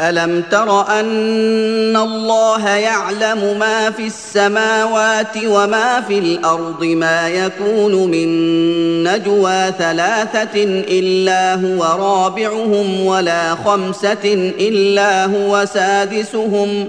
ألم تر أن الله يعلم ما في السماوات وما في الأرض ما يكون من نجوى ثلاثة إلا هو رابعهم ولا خمسة إلا هو سادسهم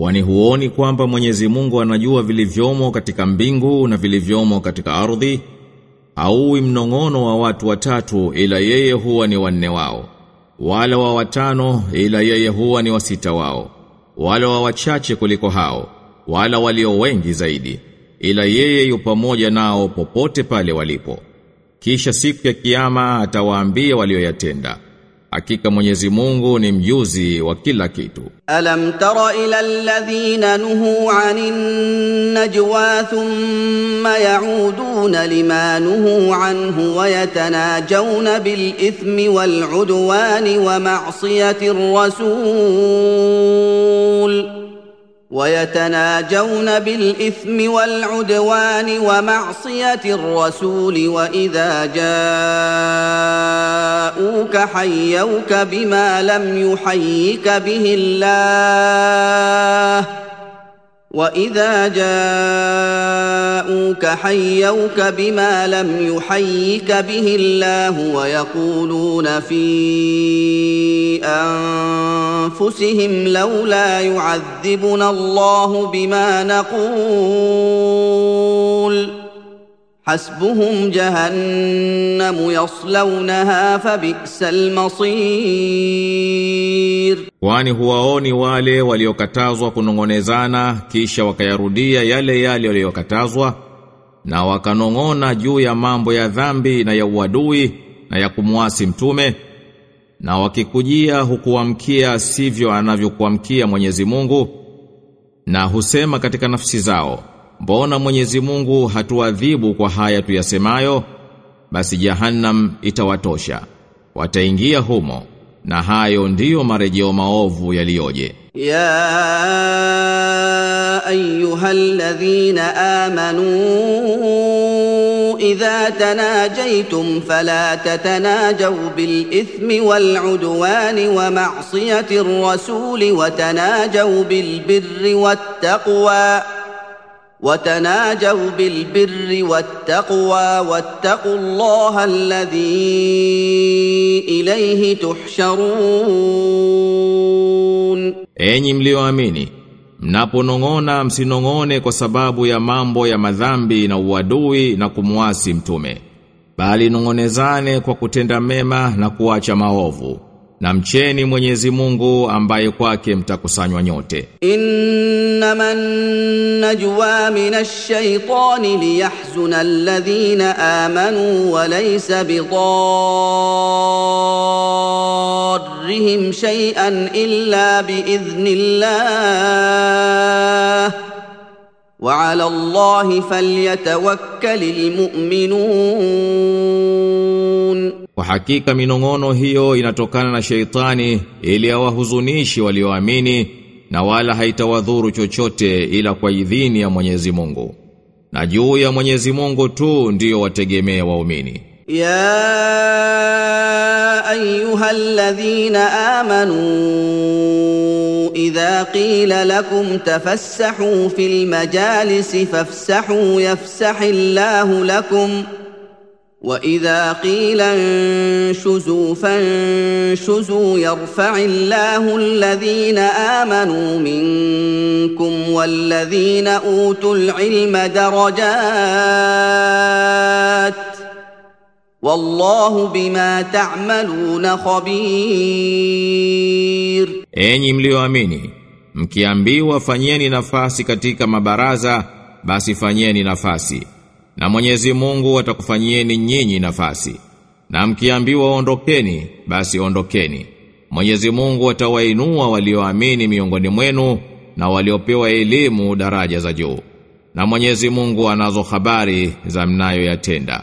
Kwani huoni kwamba Mwenyezi Mungu anajua vilivyomo katika mbingu na vilivyomo katika ardhi? Hauwi mnong'ono wa watu watatu ila yeye huwa ni wanne wao. Wala wa watano ila yeye huwa ni wasita wao. Wala wa wachache kuliko hao. Wala walio wengi zaidi. Ila yeye yu pamoja nao popote pale walipo. Kisha siku ya kiyama atawaambia walioyatenda. Hakika Mwenyezi Mungu ni mjuzi wa kila kitu. ألم تر إلى الذين نهوا عن النجوى ثم يعودون لما نهوا عنه ويتناجون بالإثم والعدوان ومعصية الرسول ويتناجون بالإثم والعدوان ومعصية الرسول وإذا جاءوك حيوك بما لم يحيك به الله واذا جاءوك حيوك بما لم يحيك به الله ويقولون في انفسهم لولا يعذبنا الله بما نقول حسبهم جهنم يصلونها فبئس المصير Kwani huwaoni wale waliokatazwa kunongonezana kisha wakayarudia yale yale waliyokatazwa na wakanong'ona juu ya mambo ya dhambi na ya uadui na ya kumwasi mtume na wakikujia hukuamkia sivyo anavyokuamkia Mwenyezi Mungu na husema katika nafsi zao mbona Mwenyezi Mungu hatuadhibu kwa haya tuyasemayo? Basi jahannam itawatosha. Wataingia humo. Na hayo ndiyo marejeo maovu yaliyoje. Ya ayyuhalladhina amanu idha tanajaytum fala tatanajaw bil ithmi wal udwani wa ma'siyati ar-rasuli wa tanajaw bil birri wat taqwa وتناجوا بالبر والتقوى واتقوا الله الذي اليه تحشرون Enyi mlioamini, mnaponong'ona msinong'one kwa sababu ya mambo ya madhambi na uadui na kumwasi mtume, bali nong'onezane kwa kutenda mema na kuacha maovu. na mcheni Mwenyezi Mungu ambaye kwake mtakusanywa nyote. Inna man najwa minash shaitani liyahzuna alladhina amanu wa laysa bidarrihim shay'an illa biidhnillah wa 'ala Allahi falyatawakkalul mu'minun Kwa hakika minong'ono hiyo inatokana na sheitani ili awahuzunishi walioamini na wala haitawadhuru chochote ila kwa idhini ya Mwenyezi Mungu. Na juu ya Mwenyezi Mungu tu ndiyo wategemea waumini. يا ايها الذين امنوا اذا قيل لكم تفسحوا في المجالس فافسحوا يفسح الله لكم واذا قيل انشزوا فانشزوا يرفع الله الذين امنوا منكم والذين اوتوا العلم درجات والله بما تعملون خبير Enyi mlioamini, mkiambiwa fanyeni nafasi katika mabaraza, basi fanyeni nafasi. Na Mwenyezi Mungu atakufanyieni nyinyi nafasi. Na mkiambiwa ondokeni, basi ondokeni. Mwenyezi Mungu atawainua walioamini miongoni mwenu na waliopewa elimu daraja za juu. Na Mwenyezi Mungu anazo habari za mnayoyatenda.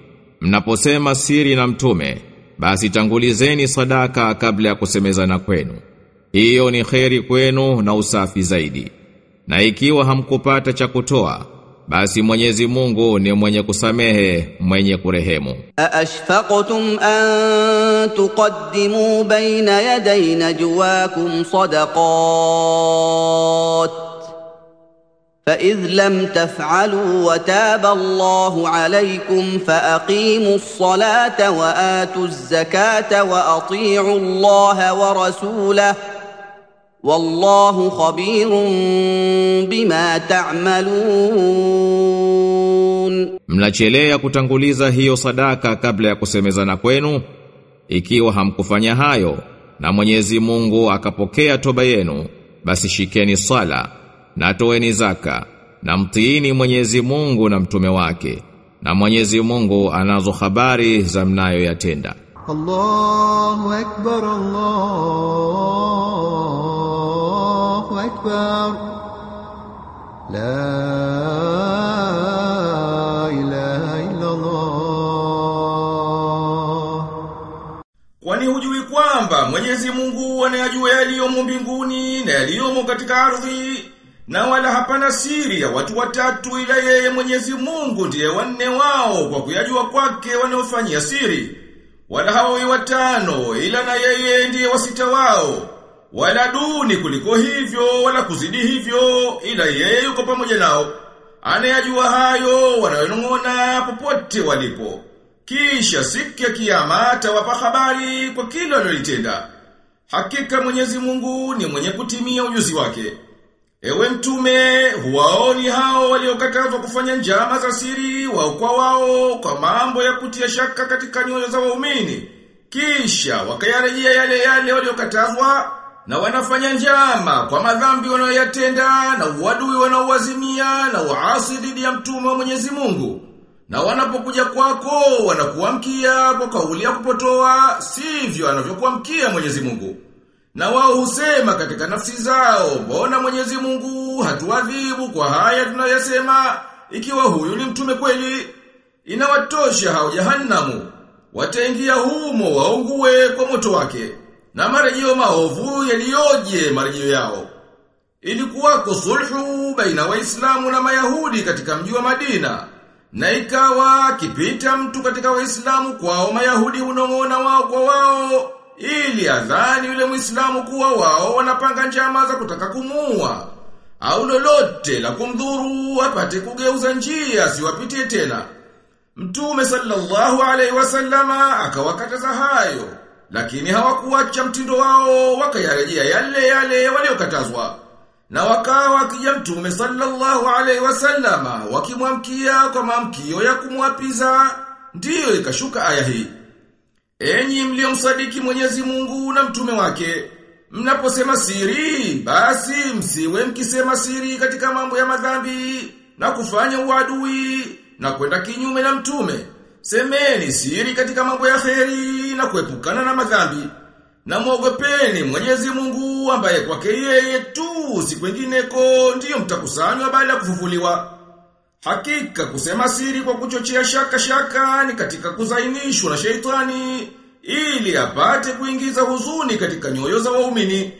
Mnaposema siri na mtume, basi tangulizeni sadaka kabla ya kusemezana kwenu. Hiyo ni kheri kwenu na usafi zaidi. Na ikiwa hamkupata cha kutoa, basi Mwenyezi Mungu ni mwenye kusamehe, mwenye kurehemu. ashfaqtum an tuqaddimu baina yadayna najwaakum sadaqat فإذ لم تفعلوا وتاب الله عليكم فأقيموا الصلاة وآتوا الزكاة وأطيعوا الله ورسوله والله خبير بما تعملون Mnachelea kutanguliza hiyo sadaka kabla ya kusemezana kwenu, ikiwa hamkufanya hayo, na Mwenyezi Mungu akapokea toba yenu, basi shikeni sala, na toeni zaka na mtiini Mwenyezi Mungu na mtume wake na Mwenyezi Mungu anazo habari za mnayoyatenda. Allahu akbar Allahu akbar. La ilaha illa Allah Kwani hujui kwamba Mwenyezi Mungu anayajua yaliyomo mbinguni na yaliyomo katika ardhi na wala hapana siri ya watu watatu ila yeye Mwenyezi Mungu ndiye wanne wao kwa kuyajua kwake wanaofanyia siri wala hawawi watano ila na yeye ndiye wasita wao wala duni kuliko hivyo wala kuzidi hivyo ila yeye yuko pamoja nao anayajua hayo wanayonong'ona popote walipo kisha siku ya kiyama atawapa habari kwa kila walilotenda. Hakika Mwenyezi Mungu ni mwenye kutimia ujuzi wake. Ewe mtume, huwaoni hao waliokatazwa kufanya njama za siri wao kwa wao kwa mambo ya kutia shaka katika nyoyo za waumini. Kisha wakayarejea yale yale waliokatazwa na wanafanya njama kwa madhambi wanayoyatenda na uadui wanaowazimia na uasi dhidi ya mtume wa Mwenyezi Mungu. Na wanapokuja kwako wanakuamkia kwa kauli ya kupotoa sivyo anavyokuamkia Mwenyezi Mungu. Na wao husema katika nafsi zao, mbona Mwenyezi Mungu hatuadhibu kwa haya tunayosema ikiwa huyu ni mtume kweli? Inawatosha hao jahanamu. Wataingia humo waungue kwa moto wake. Na marejeo maovu yaliyoje marejeo yao. Ilikuwako sulhu baina waislamu na mayahudi katika mji wa Madina. Na ikawa kipita mtu katika waislamu kwao mayahudi unong'ona wao kwa wao ili adhani yule muislamu kuwa wao wanapanga njama za kutaka kumuua au lolote la kumdhuru apate kugeuza njia siwapitie tena. Mtume sallallahu alaihi wasallama akawakataza hayo, lakini hawakuacha mtindo wao wakayarejea yale yale waliokatazwa. Na wakawa akija mtume sallallahu alaihi wasallama wakimwamkia kwa maamkio ya kumwapiza, ndiyo ikashuka aya hii. Enyi mlio msadiki Mwenyezi Mungu na mtume wake, mnaposema siri, basi msiwe mkisema siri katika mambo ya madhambi na kufanya uadui na kwenda kinyume na mtume. Semeni siri katika mambo ya kheri na kuepukana na madhambi. Na mwogopeni Mwenyezi Mungu ambaye kwake yeye tu si kwengineko ndiyo mtakusanywa baada ya kufufuliwa. Hakika kusema siri kwa kuchochea shaka shaka ni katika kuzainishwa na sheitani ili apate kuingiza huzuni katika nyoyo za waumini.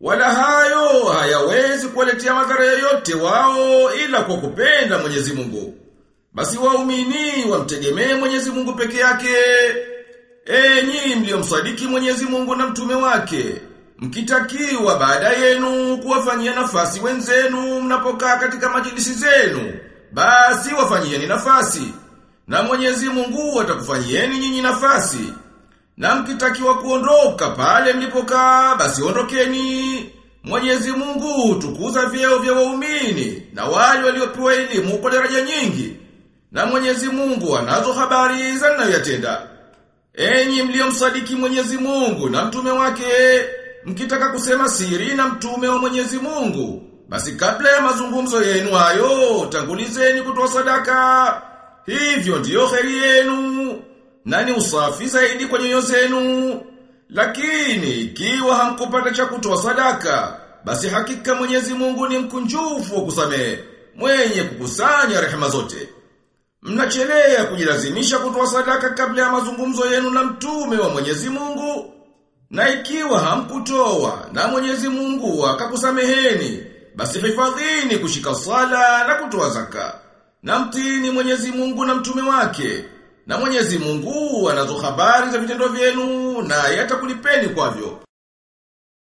Wala hayo hayawezi kuwaletea madhara yoyote wao ila kwa kupenda Mwenyezi Mungu. Basi waumini wamtegemee Mwenyezi Mungu peke yake. Enyi mliomsadiki Mwenyezi Mungu na mtume wake, mkitakiwa baada yenu kuwafanyia nafasi wenzenu mnapokaa katika majilisi zenu, basi wafanyieni nafasi. Na Mwenyezi Mungu atakufanyieni nyinyi nafasi. Na mkitakiwa kuondoka pale mlipoka basi ondokeni. Mwenyezi Mungu tukuza vyeo vya waumini na wale waliopewa elimu kwa daraja nyingi. Na Mwenyezi Mungu anazo habari za ninayoyatenda. Enyi mliomsadiki Mwenyezi Mungu na mtume wake, mkitaka kusema siri na mtume wa Mwenyezi Mungu, basi kabla ya mazungumzo yenu hayo, tangulizeni kutoa sadaka. Hivyo ndiyo kheri yenu, Nani usafi zaidi kwa nyoyo zenu. Lakini ikiwa hamkupata cha kutoa sadaka, basi hakika Mwenyezi Mungu ni mkunjufu wa kusamehe, mwenye kukusanya rehema zote. Mnachelea kujilazimisha kutoa sadaka kabla ya mazungumzo yenu na mtume wa Mwenyezi Mungu. Na ikiwa hamkutoa na Mwenyezi Mungu akakusameheni, basi hifadhini kushika sala na kutoa zaka. Na mtini Mwenyezi Mungu na mtume wake. Na Mwenyezi Mungu anazo habari za vitendo vyenu na yatakulipeni kwavyo.